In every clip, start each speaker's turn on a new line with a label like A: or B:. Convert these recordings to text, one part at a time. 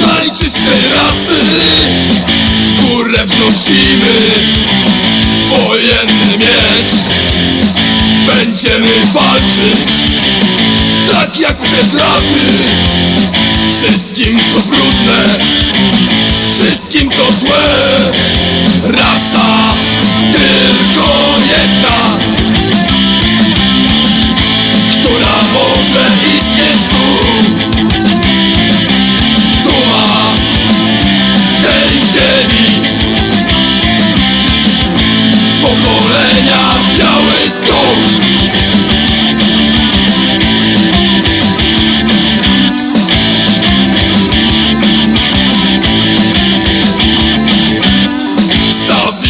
A: Najczystszej rasy W górę wnosimy. Wojenny miecz. Będziemy walczyć Tak jak przed laty Z wszystkim co brudne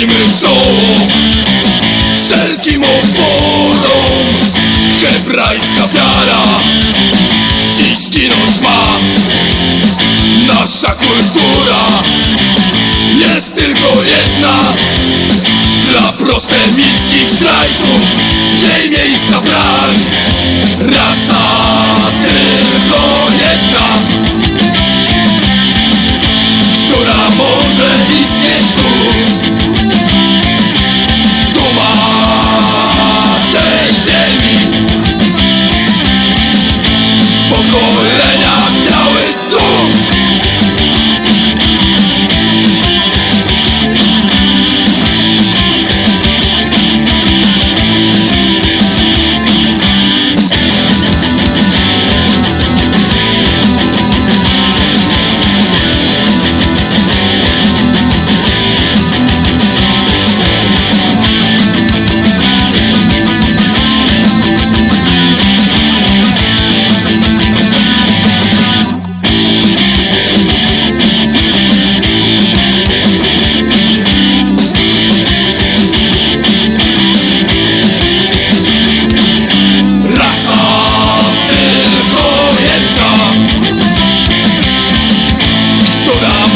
A: Czoło wszelkim oporom Hebrajska wiara dziś zginąć ma. Nasza kultura jest tylko jedna Dla prosemickich zdrajców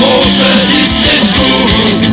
A: może istnieć ból